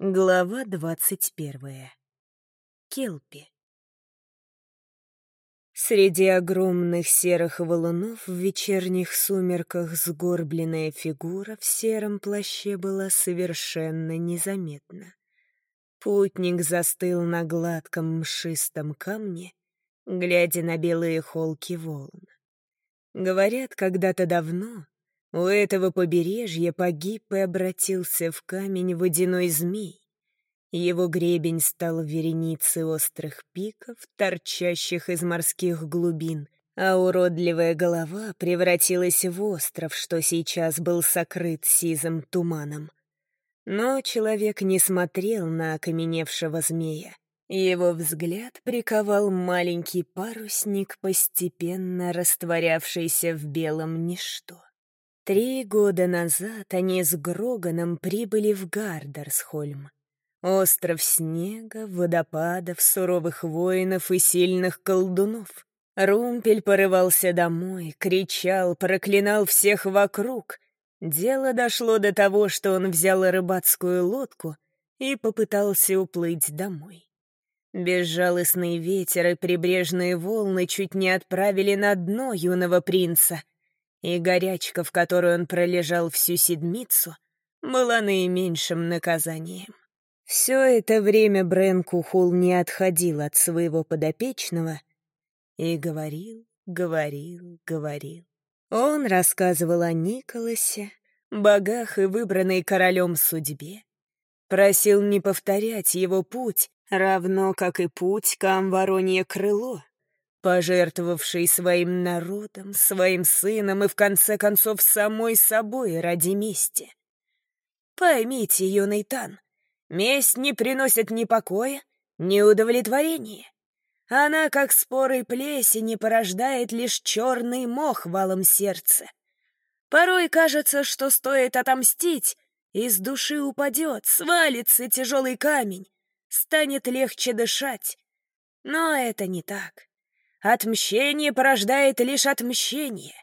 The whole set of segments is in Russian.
Глава двадцать первая. Келпи. Среди огромных серых валунов в вечерних сумерках сгорбленная фигура в сером плаще была совершенно незаметна. Путник застыл на гладком мшистом камне, глядя на белые холки волн. Говорят, когда-то давно у этого побережья погиб и обратился в камень водяной змей. Его гребень стал вереницей острых пиков, торчащих из морских глубин, а уродливая голова превратилась в остров, что сейчас был сокрыт сизым туманом. Но человек не смотрел на окаменевшего змея. Его взгляд приковал маленький парусник, постепенно растворявшийся в белом ничто. Три года назад они с Гроганом прибыли в Гардерсхольм. Остров снега, водопадов, суровых воинов и сильных колдунов. Румпель порывался домой, кричал, проклинал всех вокруг. Дело дошло до того, что он взял рыбацкую лодку и попытался уплыть домой. Безжалостный ветер и прибрежные волны чуть не отправили на дно юного принца — и горячка, в которой он пролежал всю седмицу, была наименьшим наказанием. Все это время Брен Кухул не отходил от своего подопечного и говорил, говорил, говорил. Он рассказывал о Николасе, богах и выбранной королем судьбе, просил не повторять его путь, равно как и путь к Амворонье крыло, пожертвовавший своим народом, своим сыном и, в конце концов, самой собой ради мести. Поймите, юный Тан, месть не приносит ни покоя, ни удовлетворения. Она, как споры плесени, порождает лишь черный мох валом сердца. Порой кажется, что стоит отомстить, из души упадет, свалится тяжелый камень, станет легче дышать. Но это не так. Отмщение порождает лишь отмщение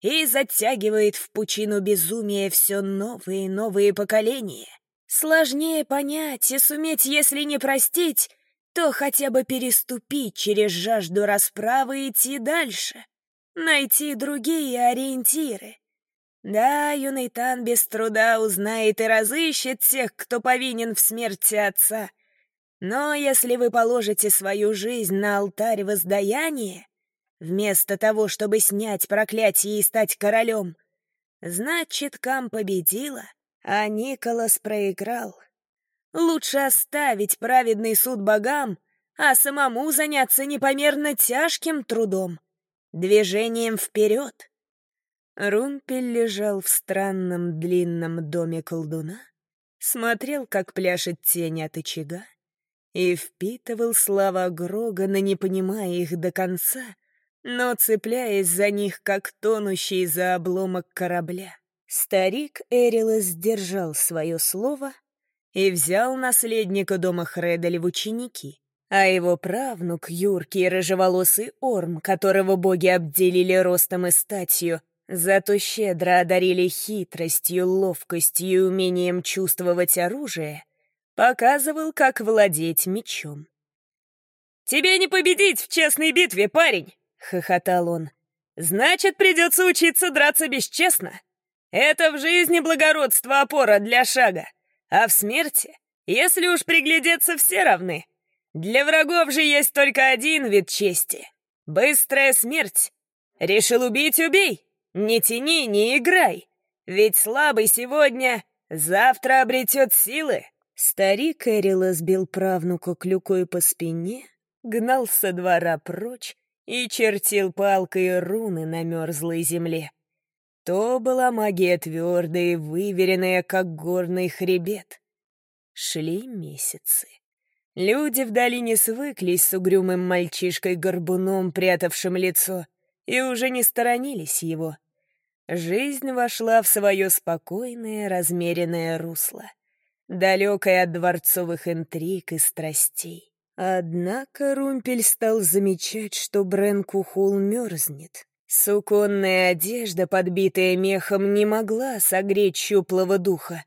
и затягивает в пучину безумия все новые и новые поколения. Сложнее понять и суметь, если не простить, то хотя бы переступить через жажду расправы и идти дальше, найти другие ориентиры. Да, юный Тан без труда узнает и разыщет тех, кто повинен в смерти отца, но если вы положите свою жизнь на алтарь воздаяния, вместо того, чтобы снять проклятие и стать королем, значит, Кам победила, а Николас проиграл. Лучше оставить праведный суд богам, а самому заняться непомерно тяжким трудом, движением вперед. Румпель лежал в странном длинном доме колдуна, смотрел, как пляшет тень от очага, и впитывал слова Грогана, не понимая их до конца, но цепляясь за них, как тонущий за обломок корабля. Старик Эрилас сдержал свое слово и взял наследника дома Хредель в ученики, а его правнук, юркий рыжеволосый Орм, которого боги обделили ростом и статью, зато щедро одарили хитростью, ловкостью и умением чувствовать оружие, Показывал, как владеть мечом. «Тебе не победить в честной битве, парень!» — хохотал он. «Значит, придется учиться драться бесчестно. Это в жизни благородство опора для шага, а в смерти, если уж приглядеться, все равны. Для врагов же есть только один вид чести — быстрая смерть. Решил убить — убей, не тяни, не играй, ведь слабый сегодня завтра обретет силы». Старик Эрила сбил правнука клюкой по спине, гнал со двора прочь и чертил палкой руны на мерзлой земле. То была магия твердая и выверенная, как горный хребет. Шли месяцы. Люди в долине свыклись с угрюмым мальчишкой-горбуном, прятавшим лицо, и уже не сторонились его. Жизнь вошла в свое спокойное, размеренное русло далекой от дворцовых интриг и страстей. Однако Румпель стал замечать, что Брен Кухул мерзнет. Суконная одежда, подбитая мехом, не могла согреть щуплого духа.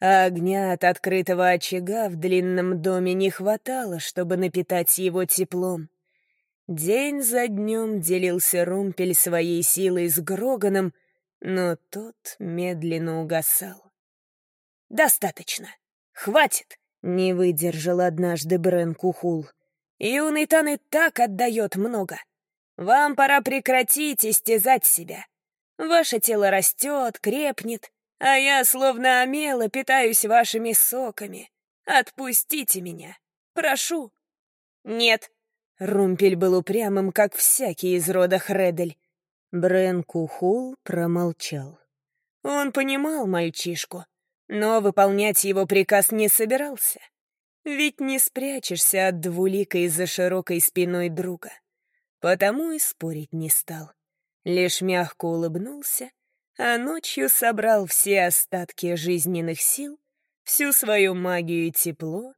а огня от открытого очага в длинном доме не хватало, чтобы напитать его теплом. День за днем делился Румпель своей силой с Гроганом, но тот медленно угасал. «Достаточно! Хватит!» — не выдержал однажды Брен Кухул. «Юный Тан и так отдает много. Вам пора прекратить истязать себя. Ваше тело растет, крепнет, а я, словно омела, питаюсь вашими соками. Отпустите меня. Прошу». «Нет». Румпель был упрямым, как всякий из рода Хредель. Брен Кухул промолчал. Он понимал мальчишку, но выполнять его приказ не собирался. Ведь не спрячешься от двулика за широкой спиной друга. Потому и спорить не стал. Лишь мягко улыбнулся, а ночью собрал все остатки жизненных сил, всю свою магию и тепло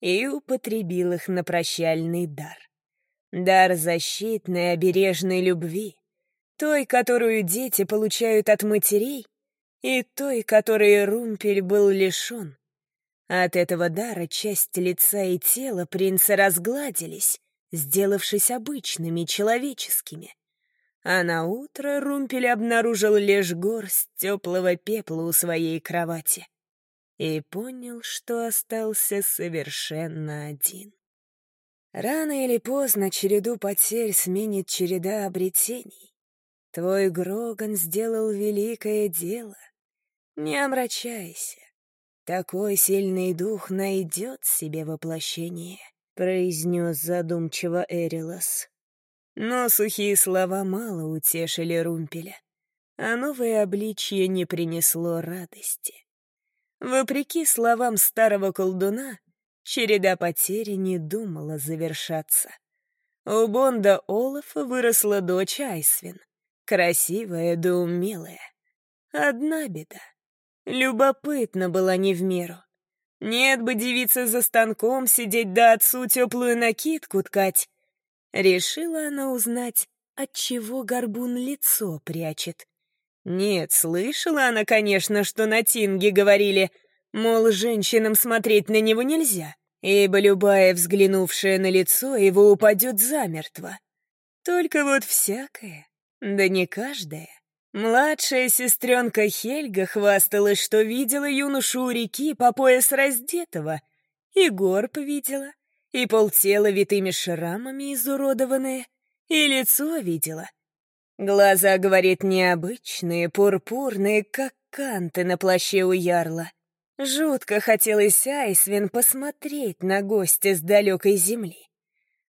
и употребил их на прощальный дар. Дар защитной обережной любви, той, которую дети получают от матерей, и той, которой Румпель был лишен. От этого дара часть лица и тела принца разгладились, сделавшись обычными, человеческими. А на утро Румпель обнаружил лишь горсть теплого пепла у своей кровати и понял, что остался совершенно один. Рано или поздно череду потерь сменит череда обретений. Твой Гроган сделал великое дело. Не омрачайся. Такой сильный дух найдет себе воплощение, произнес задумчиво Эрилос. Но сухие слова мало утешили Румпеля, а новое обличье не принесло радости. Вопреки словам старого колдуна, череда потери не думала завершаться. У Бонда Олафа выросла дочь Айсвин, красивая да умелая. Одна беда. Любопытно была не в меру. Нет бы девица за станком сидеть да отцу теплую накидку ткать, Решила она узнать, отчего горбун лицо прячет. Нет, слышала она, конечно, что на Тинге говорили, мол, женщинам смотреть на него нельзя, ибо любая, взглянувшая на лицо, его упадет замертво. Только вот всякое, да не каждая. Младшая сестренка Хельга хвасталась, что видела юношу у реки по пояс раздетого, и горб видела, и полтела витыми шрамами изуродованные, и лицо видела. Глаза, говорит, необычные, пурпурные, как канты на плаще у ярла. Жутко хотелось Айсвин посмотреть на гостя с далекой земли.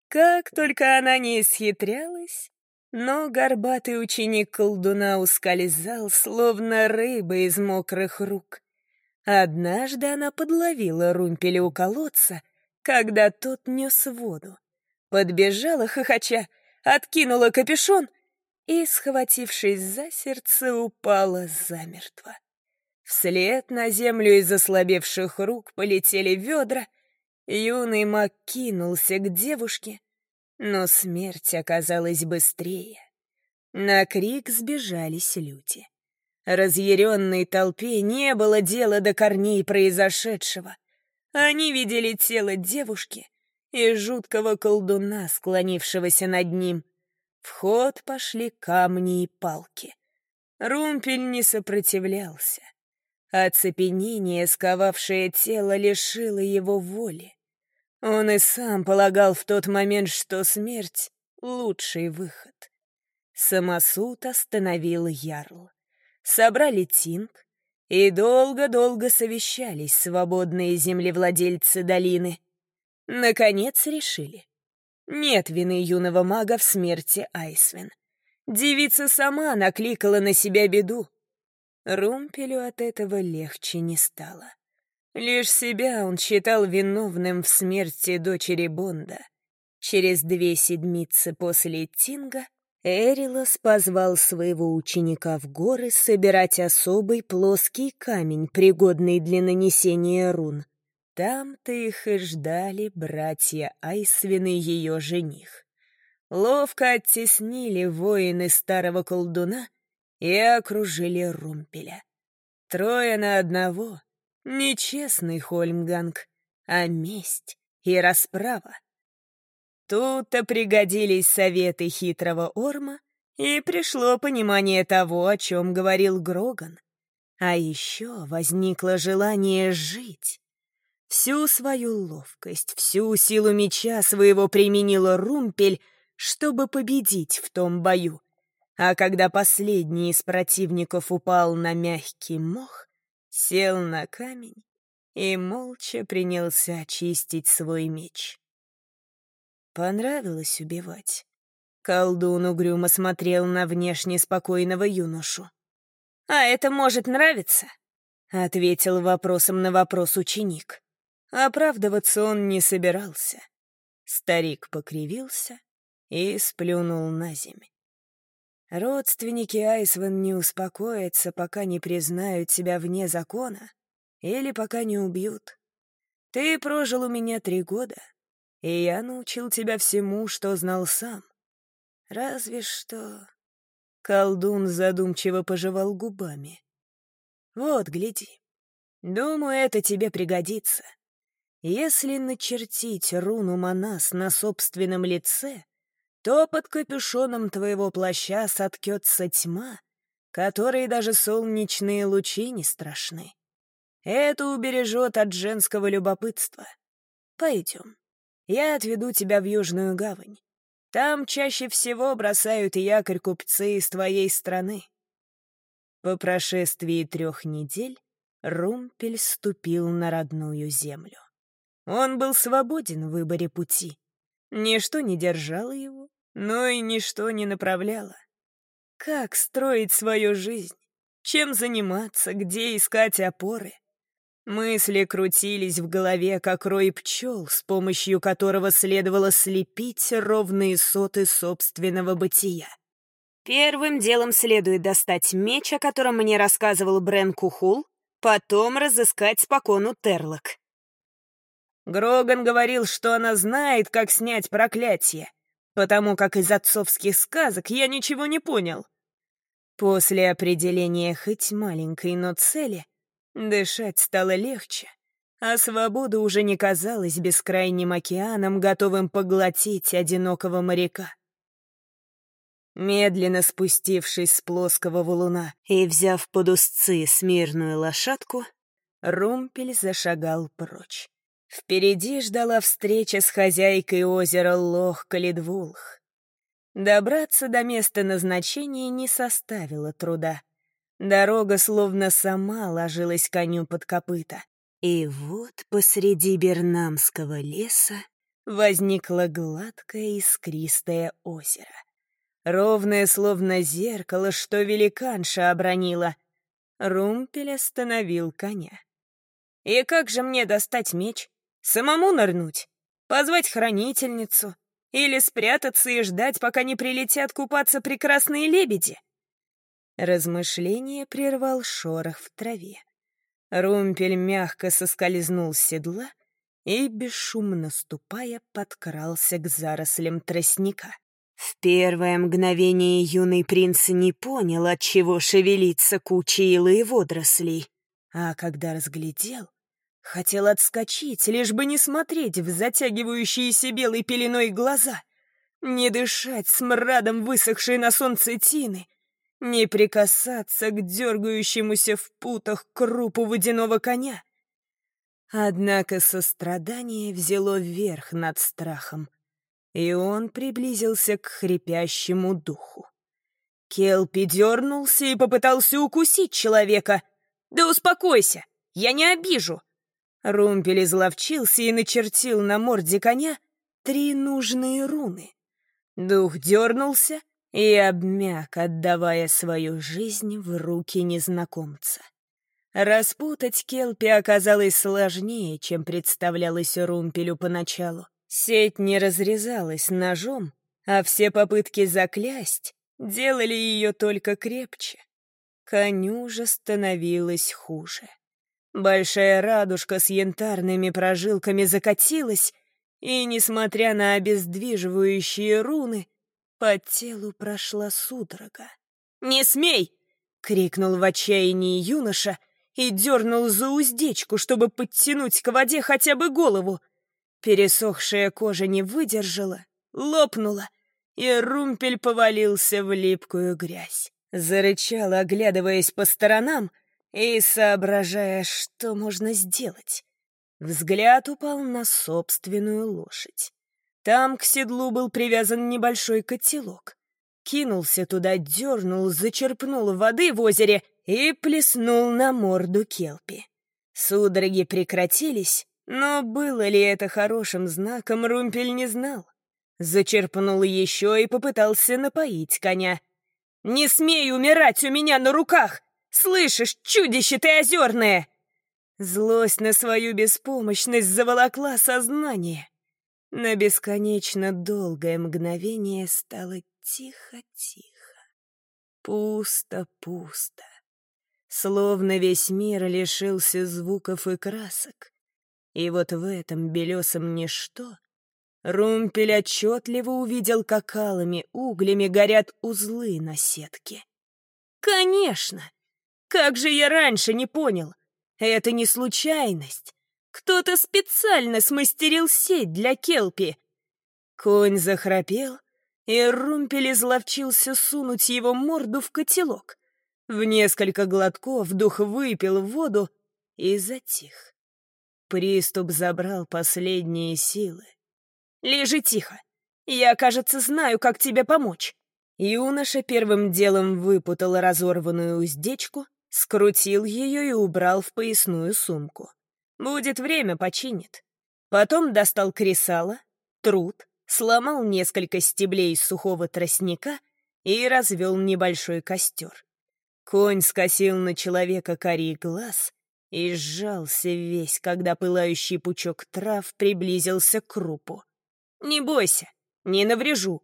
Как только она не исхитрялась, но горбатый ученик колдуна ускользал, словно рыба из мокрых рук. Однажды она подловила румпеля у колодца — когда тот нес воду. Подбежала хохоча, откинула капюшон и, схватившись за сердце, упала замертво. Вслед на землю из ослабевших рук полетели ведра. Юный маг кинулся к девушке, но смерть оказалась быстрее. На крик сбежались люди. Разъяренной толпе не было дела до корней произошедшего — они видели тело девушки и жуткого колдуна, склонившегося над ним. В ход пошли камни и палки. Румпель не сопротивлялся. Оцепенение, сковавшее тело, лишило его воли. Он и сам полагал в тот момент, что смерть — лучший выход. Самосуд остановил Ярл. Собрали Тинг, и долго-долго совещались свободные землевладельцы долины. Наконец решили. Нет вины юного мага в смерти Айсвин. Девица сама накликала на себя беду. Румпелю от этого легче не стало. Лишь себя он считал виновным в смерти дочери Бонда. Через две седмицы после Тинга Эрилос позвал своего ученика в горы собирать особый плоский камень, пригодный для нанесения рун. Там-то их и ждали братья Айсвин и ее жених. Ловко оттеснили воины старого колдуна и окружили румпеля. Трое на одного Нечестный Хольмганг, а месть и расправа. Тут-то пригодились советы хитрого Орма, и пришло понимание того, о чем говорил Гроган. А еще возникло желание жить. Всю свою ловкость, всю силу меча своего применила Румпель, чтобы победить в том бою. А когда последний из противников упал на мягкий мох, сел на камень и молча принялся очистить свой меч. Понравилось убивать. Колдун угрюмо смотрел на внешне спокойного юношу. «А это может нравиться?» — ответил вопросом на вопрос ученик. Оправдываться он не собирался. Старик покривился и сплюнул на земь. Родственники Айсван не успокоятся, пока не признают тебя вне закона или пока не убьют. Ты прожил у меня три года, и я научил тебя всему, что знал сам. Разве что... Колдун задумчиво пожевал губами. Вот, гляди. Думаю, это тебе пригодится. Если начертить руну Манас на собственном лице, то под капюшоном твоего плаща соткется тьма, которой даже солнечные лучи не страшны. Это убережет от женского любопытства. Пойдем. Я отведу тебя в Южную гавань. Там чаще всего бросают якорь купцы из твоей страны. По прошествии трех недель Румпель ступил на родную землю. Он был свободен в выборе пути. Ничто не держало его, но и ничто не направляло. Как строить свою жизнь? Чем заниматься? Где искать опоры? Мысли крутились в голове, как рой пчел, с помощью которого следовало слепить ровные соты собственного бытия. Первым делом следует достать меч, о котором мне рассказывал Брен Кухул, потом разыскать спокону Терлок. Гроган говорил, что она знает, как снять проклятие, потому как из отцовских сказок я ничего не понял. После определения хоть маленькой, но цели — Дышать стало легче, а свобода уже не казалась бескрайним океаном, готовым поглотить одинокого моряка. Медленно спустившись с плоского валуна и взяв под узцы смирную лошадку, Румпель зашагал прочь. Впереди ждала встреча с хозяйкой озера Лох-Калидвулх. Добраться до места назначения не составило труда. Дорога словно сама ложилась коню под копыта. И вот посреди Бернамского леса возникло гладкое искристое озеро. Ровное, словно зеркало, что великанша обронила. Румпель остановил коня. «И как же мне достать меч? Самому нырнуть? Позвать хранительницу? Или спрятаться и ждать, пока не прилетят купаться прекрасные лебеди?» Размышление прервал шорох в траве. Румпель мягко соскользнул с седла и, бесшумно ступая, подкрался к зарослям тростника. В первое мгновение юный принц не понял, от чего шевелится куча илы и водорослей, а когда разглядел, хотел отскочить, лишь бы не смотреть в затягивающиеся белой пеленой глаза, не дышать смрадом высохшей на солнце тины — не прикасаться к дергающемуся в путах крупу водяного коня. Однако сострадание взяло верх над страхом, и он приблизился к хрипящему духу. Келпи дернулся и попытался укусить человека. «Да успокойся, я не обижу!» Румпель изловчился и начертил на морде коня три нужные руны. Дух дернулся, и обмяк, отдавая свою жизнь в руки незнакомца. Распутать Келпи оказалось сложнее, чем представлялось Румпелю поначалу. Сеть не разрезалась ножом, а все попытки заклясть делали ее только крепче. Коню же становилось хуже. Большая радужка с янтарными прожилками закатилась, и, несмотря на обездвиживающие руны, по телу прошла судорога. «Не смей!» — крикнул в отчаянии юноша и дернул за уздечку, чтобы подтянуть к воде хотя бы голову. Пересохшая кожа не выдержала, лопнула, и румпель повалился в липкую грязь. Зарычал, оглядываясь по сторонам и соображая, что можно сделать. Взгляд упал на собственную лошадь. Там к седлу был привязан небольшой котелок. Кинулся туда, дернул, зачерпнул воды в озере и плеснул на морду Келпи. Судороги прекратились, но было ли это хорошим знаком, Румпель не знал. Зачерпнул еще и попытался напоить коня. «Не смей умирать у меня на руках! Слышишь, чудище ты озерное!» Злость на свою беспомощность заволокла сознание. На бесконечно долгое мгновение стало тихо-тихо. Пусто-пусто. Словно весь мир лишился звуков и красок. И вот в этом белесом ничто Румпель отчетливо увидел, как алыми углями горят узлы на сетке. «Конечно! Как же я раньше не понял! Это не случайность! Кто-то специально смастерил сеть для Келпи!» Конь захрапел, и Румпель изловчился сунуть его морду в котелок. В несколько глотков дух выпил воду и затих. Приступ забрал последние силы. «Лежи тихо. Я, кажется, знаю, как тебе помочь». Юноша первым делом выпутал разорванную уздечку, скрутил ее и убрал в поясную сумку. Будет время, починит. Потом достал кресало, труд, сломал несколько стеблей сухого тростника и развел небольшой костер. Конь скосил на человека корей глаз и сжался весь, когда пылающий пучок трав приблизился к крупу. «Не бойся, не наврежу.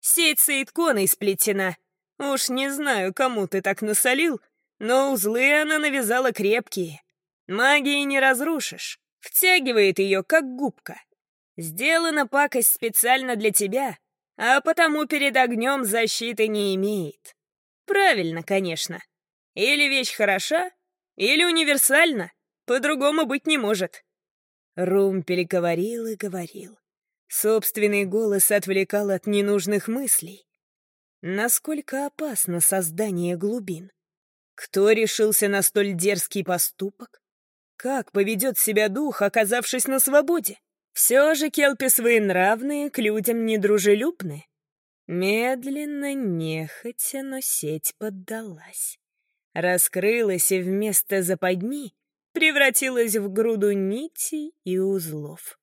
Сеть Саидконой сплетена. Уж не знаю, кому ты так насолил, но узлы она навязала крепкие. Магии не разрушишь, втягивает ее, как губка. Сделана пакость специально для тебя, а потому перед огнем защиты не имеет. Правильно, конечно. Или вещь хороша, или универсальна. По-другому быть не может. Рум переговорил и говорил. Собственный голос отвлекал от ненужных мыслей. Насколько опасно создание глубин? Кто решился на столь дерзкий поступок? Как поведет себя дух, оказавшись на свободе? Все же келпи своенравные, к людям недружелюбны. Медленно, нехотя, но сеть поддалась. Раскрылась и вместо западни превратилась в груду нитей и узлов.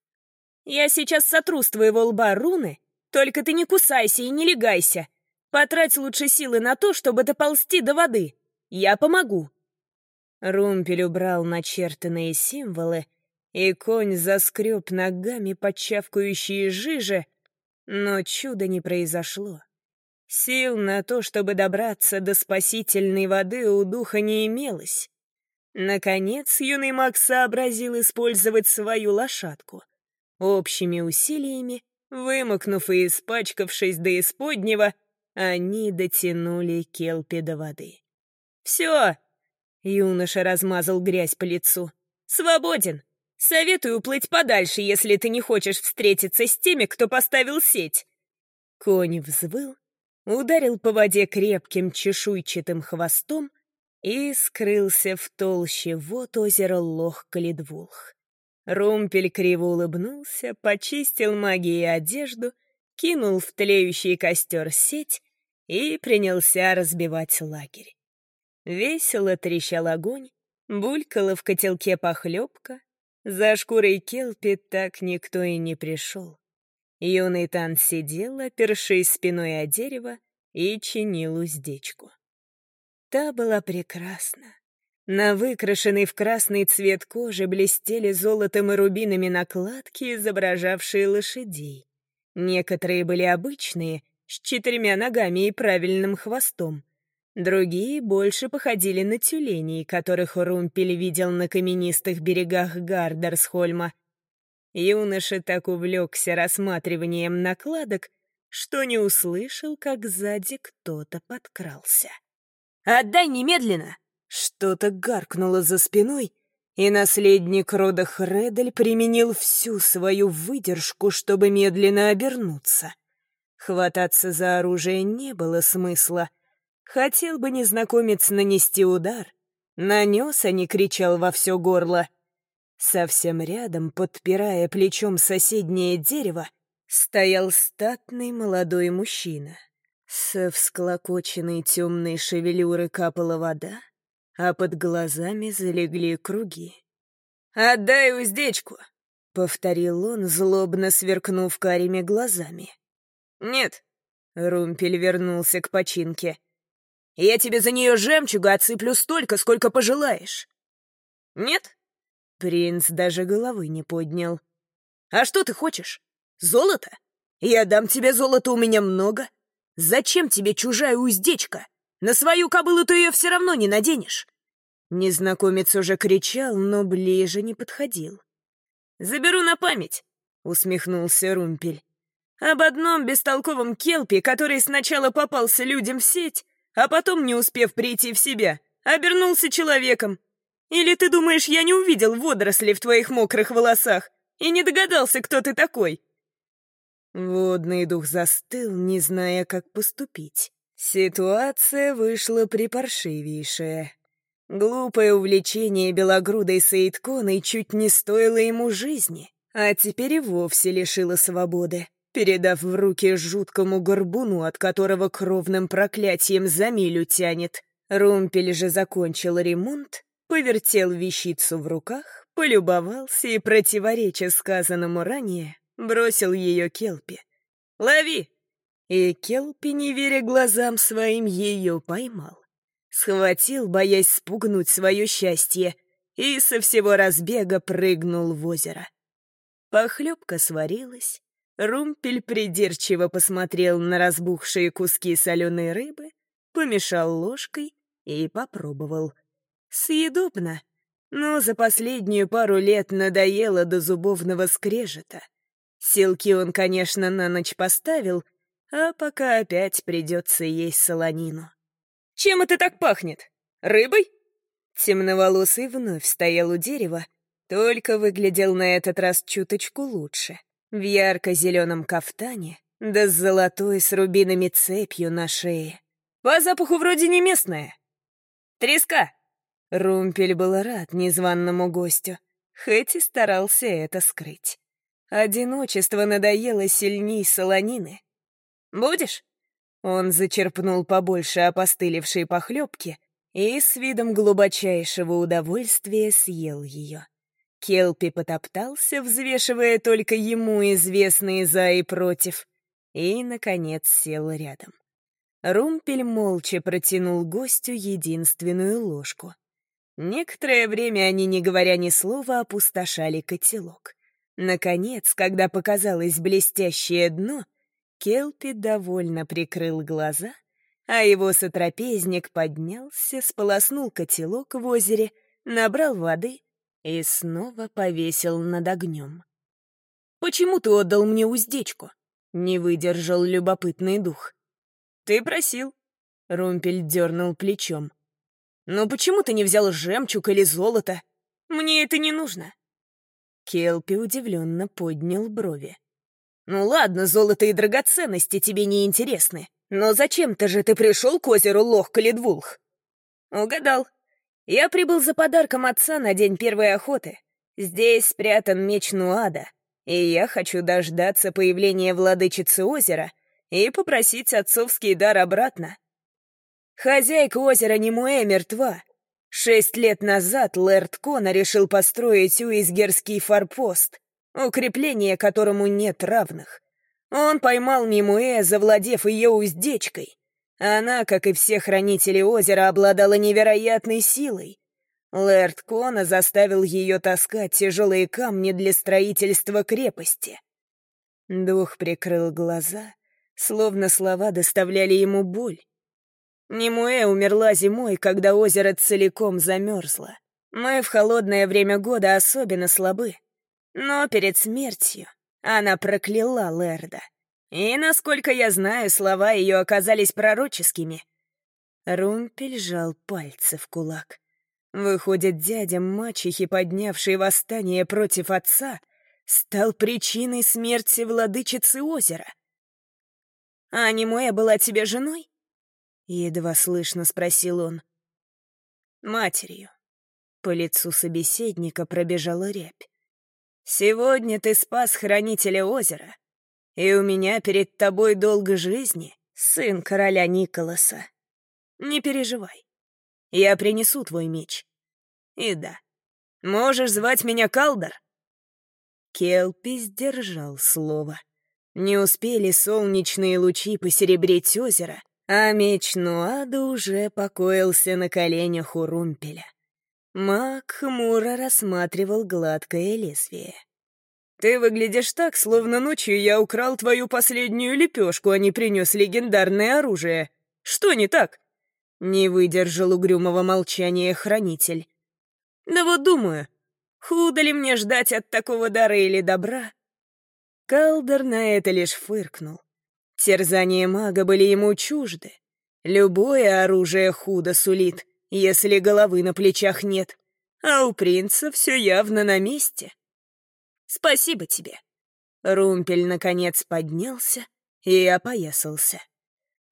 «Я сейчас сотру с твоего лба руны, только ты не кусайся и не легайся. Потрать лучше силы на то, чтобы доползти до воды. Я помогу». Румпель убрал начертанные символы, и конь заскреб ногами подчавкающие жижи, но чуда не произошло. Сил на то, чтобы добраться до спасительной воды, у духа не имелось. Наконец юный маг сообразил использовать свою лошадку. Общими усилиями, вымокнув и испачкавшись до исподнего, они дотянули Келпи до воды. «Все!» — юноша размазал грязь по лицу. «Свободен! Советую уплыть подальше, если ты не хочешь встретиться с теми, кто поставил сеть». Конь взвыл, ударил по воде крепким чешуйчатым хвостом и скрылся в толще вод озера Лох-Калидвулх. Румпель криво улыбнулся, почистил магией одежду, кинул в тлеющий костер сеть и принялся разбивать лагерь. Весело трещал огонь, булькала в котелке похлебка, за шкурой Келпи так никто и не пришел. Юный Тан сидел, опершись спиной о дерево, и чинил уздечку. Та была прекрасна. На выкрашенной в красный цвет кожи блестели золотом и рубинами накладки, изображавшие лошадей. Некоторые были обычные, с четырьмя ногами и правильным хвостом, Другие больше походили на тюленей, которых Румпель видел на каменистых берегах Гардерсхольма. Юноша так увлекся рассматриванием накладок, что не услышал, как сзади кто-то подкрался. «Отдай немедленно! Что-то гаркнуло за спиной, и наследник рода Хредель применил всю свою выдержку, чтобы медленно обернуться. Хвататься за оружие не было смысла. Хотел бы незнакомец нанести удар. Нанес, а не кричал во все горло. Совсем рядом, подпирая плечом соседнее дерево, стоял статный молодой мужчина. С всклокоченной темной шевелюры капала вода, а под глазами залегли круги. «Отдай уздечку!» — повторил он, злобно сверкнув карими глазами. «Нет», — Румпель вернулся к починке. «Я тебе за нее жемчуга отсыплю столько, сколько пожелаешь». «Нет?» Принц даже головы не поднял. «А что ты хочешь? Золото? Я дам тебе золото, у меня много. Зачем тебе чужая уздечка? На свою кобылу ты ее все равно не наденешь. Незнакомец уже кричал, но ближе не подходил. «Заберу на память», — усмехнулся Румпель. «Об одном бестолковом келпе, который сначала попался людям в сеть, а потом, не успев прийти в себя, обернулся человеком. Или ты думаешь, я не увидел водоросли в твоих мокрых волосах и не догадался, кто ты такой?» Водный дух застыл, не зная, как поступить. Ситуация вышла припаршивейшая. Глупое увлечение белогрудой Саидконой чуть не стоило ему жизни, а теперь и вовсе лишило свободы, передав в руки жуткому горбуну, от которого кровным проклятием за милю тянет. Румпель же закончил ремонт, повертел вещицу в руках, полюбовался и, противореча сказанному ранее, бросил ее Келпи. «Лови!» И Келпи, не веря глазам своим, ее поймал. Схватил, боясь спугнуть свое счастье, и со всего разбега прыгнул в озеро. Похлебка сварилась, Румпель придирчиво посмотрел на разбухшие куски соленой рыбы, помешал ложкой и попробовал. Съедобно, но за последнюю пару лет надоело до зубовного скрежета. Силки он, конечно, на ночь поставил, а пока опять придется есть солонину. «Чем это так пахнет? Рыбой?» Темноволосый вновь стоял у дерева, только выглядел на этот раз чуточку лучше. В ярко-зеленом кафтане, да с золотой с рубинами цепью на шее. «По запаху вроде не местная». «Треска!» Румпель был рад незваному гостю, хоть и старался это скрыть. Одиночество надоело сильней солонины. «Будешь?» Он зачерпнул побольше опостылевшей похлебки и с видом глубочайшего удовольствия съел ее. Келпи потоптался, взвешивая только ему известные «за» и «против», и, наконец, сел рядом. Румпель молча протянул гостю единственную ложку. Некоторое время они, не говоря ни слова, опустошали котелок. Наконец, когда показалось блестящее дно, Келпи довольно прикрыл глаза, а его сотрапезник поднялся, сполоснул котелок в озере, набрал воды и снова повесил над огнем. «Почему ты отдал мне уздечку?» — не выдержал любопытный дух. «Ты просил». Румпель дернул плечом. «Но почему ты не взял жемчуг или золото? Мне это не нужно». Келпи удивленно поднял брови. «Ну ладно, золото и драгоценности тебе не интересны, но зачем-то же ты пришел к озеру Лох-Калидвулх?» «Угадал. Я прибыл за подарком отца на день первой охоты. Здесь спрятан меч Нуада, и я хочу дождаться появления владычицы озера и попросить отцовский дар обратно. Хозяйка озера Немуэ мертва, Шесть лет назад Лэрд Кона решил построить Уизгерский форпост, укрепление которому нет равных. Он поймал Мимуэ, завладев ее уздечкой. Она, как и все хранители озера, обладала невероятной силой. Лэрд Кона заставил ее таскать тяжелые камни для строительства крепости. Дух прикрыл глаза, словно слова доставляли ему боль. Немуэ умерла зимой, когда озеро целиком замерзло. Мы в холодное время года особенно слабы. Но перед смертью она прокляла Лерда. И, насколько я знаю, слова ее оказались пророческими. Румпель жал пальцы в кулак. Выходит, дядя мачехи, поднявший восстание против отца, стал причиной смерти владычицы озера. «А не моя была тебе женой?» — едва слышно спросил он. «Матерью». По лицу собеседника пробежала рябь. «Сегодня ты спас хранителя озера, и у меня перед тобой долг жизни, сын короля Николаса. Не переживай, я принесу твой меч. И да, можешь звать меня Калдар». Келпи сдержал слово. Не успели солнечные лучи посеребреть озеро, а меч Нуада уже покоился на коленях у румпеля. Маг хмуро рассматривал гладкое лезвие. «Ты выглядишь так, словно ночью я украл твою последнюю лепешку, а не принес легендарное оружие. Что не так?» Не выдержал угрюмого молчания хранитель. «Да вот думаю, худо ли мне ждать от такого дара или добра?» Калдер на это лишь фыркнул. Терзания мага были ему чужды. Любое оружие худо сулит, если головы на плечах нет. А у принца все явно на месте. Спасибо тебе. Румпель, наконец, поднялся и опоясался.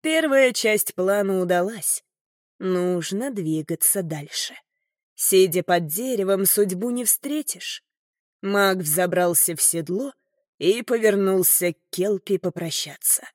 Первая часть плана удалась. Нужно двигаться дальше. Сидя под деревом, судьбу не встретишь. Маг взобрался в седло и повернулся к Келпи попрощаться.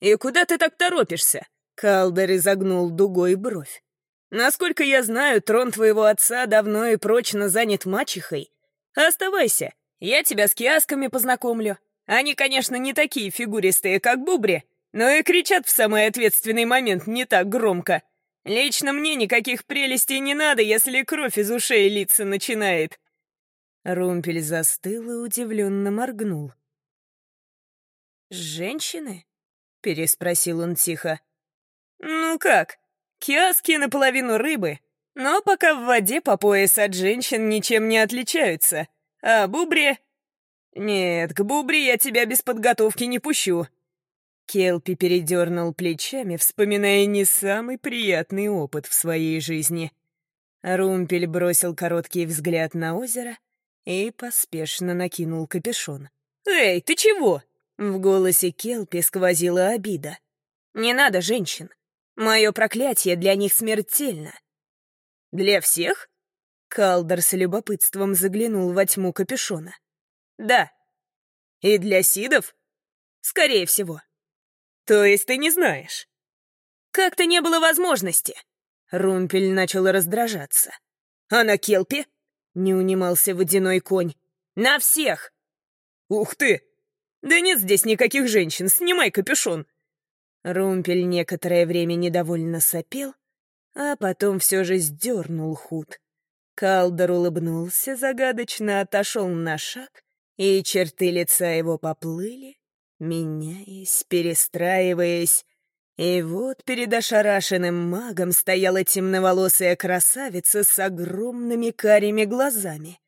«И куда ты так торопишься?» Калдер изогнул дугой бровь. «Насколько я знаю, трон твоего отца давно и прочно занят мачехой. Оставайся, я тебя с киасками познакомлю. Они, конечно, не такие фигуристые, как бубри, но и кричат в самый ответственный момент не так громко. Лично мне никаких прелестей не надо, если кровь из ушей литься начинает. Румпель застыл и удивленно моргнул. «Женщины?» — переспросил он тихо. «Ну как, киаски наполовину рыбы, но пока в воде по пояс от женщин ничем не отличаются. А бубри...» «Нет, к бубри я тебя без подготовки не пущу». Келпи передернул плечами, вспоминая не самый приятный опыт в своей жизни. Румпель бросил короткий взгляд на озеро — и поспешно накинул капюшон. «Эй, ты чего?» В голосе Келпи сквозила обида. «Не надо женщин. Мое проклятие для них смертельно». «Для всех?» Калдер с любопытством заглянул во тьму капюшона. «Да». «И для сидов?» «Скорее всего». «То есть ты не знаешь?» «Как-то не было возможности». Румпель начал раздражаться. «А на Келпи?» Не унимался водяной конь. «На всех!» «Ух ты! Да нет здесь никаких женщин, снимай капюшон!» Румпель некоторое время недовольно сопел, а потом все же сдернул худ. Калдор улыбнулся загадочно, отошел на шаг, и черты лица его поплыли, меняясь, перестраиваясь, и вот перед ошарашенным магом стояла темноволосая красавица с огромными карими глазами.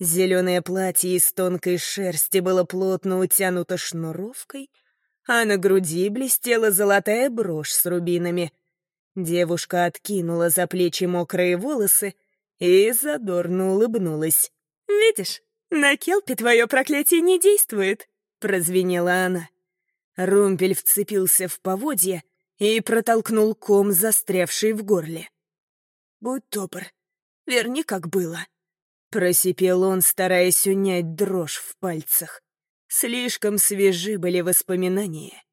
Зеленое платье из тонкой шерсти было плотно утянуто шнуровкой, а на груди блестела золотая брошь с рубинами. Девушка откинула за плечи мокрые волосы и задорно улыбнулась. «Видишь, на Келпе твое проклятие не действует», — прозвенела она. Румпель вцепился в поводья и протолкнул ком, застрявший в горле. «Будь добр, верни, как было», — просипел он, стараясь унять дрожь в пальцах. Слишком свежи были воспоминания.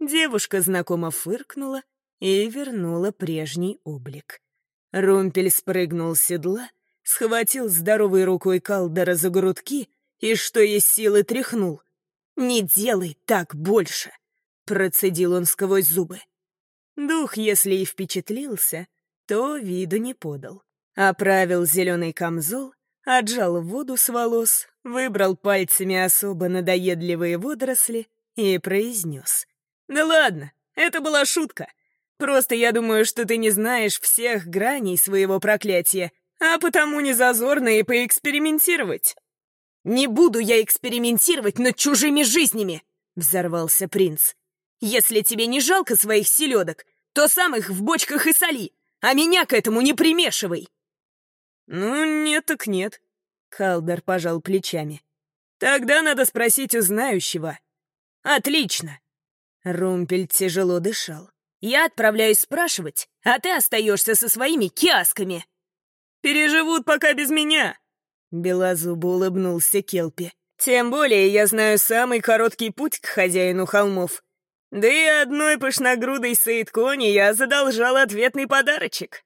Девушка знакомо фыркнула и вернула прежний облик. Румпель спрыгнул с седла, схватил здоровой рукой Калдера за грудки и, что есть силы, тряхнул — «Не делай так больше!» — процедил он сквозь зубы. Дух, если и впечатлился, то виду не подал. Оправил зеленый камзол, отжал воду с волос, выбрал пальцами особо надоедливые водоросли и произнес. «Да ладно, это была шутка. Просто я думаю, что ты не знаешь всех граней своего проклятия, а потому не зазорно и поэкспериментировать». «Не буду я экспериментировать над чужими жизнями!» — взорвался принц. «Если тебе не жалко своих селедок, то сам их в бочках и соли, а меня к этому не примешивай!» «Ну, нет так нет», — Халдер пожал плечами. «Тогда надо спросить у знающего». «Отлично!» Румпель тяжело дышал. «Я отправляюсь спрашивать, а ты остаешься со своими киасками!» «Переживут пока без меня!» Белозубо улыбнулся Келпи. «Тем более я знаю самый короткий путь к хозяину холмов. Да и одной пышногрудой Саидконе я задолжал ответный подарочек».